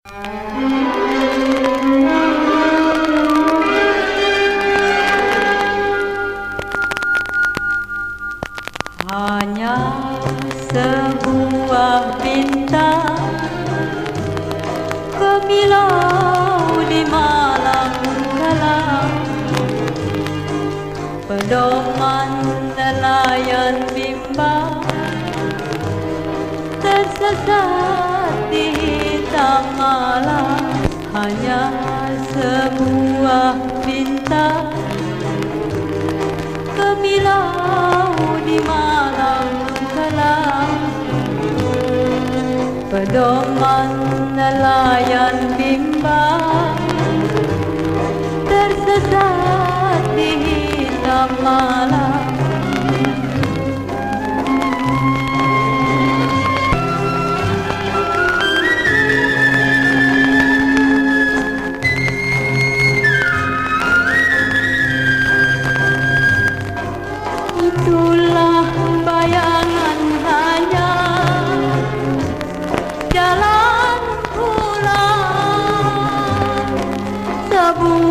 Hanya sebuah bintang Kemilau di malam gelap Pedoman nelayan bimbang Tersesat sebuah bintang. Kemilau di malam gelap Pedoman nelayan bimbang. Tersesat di hitam malam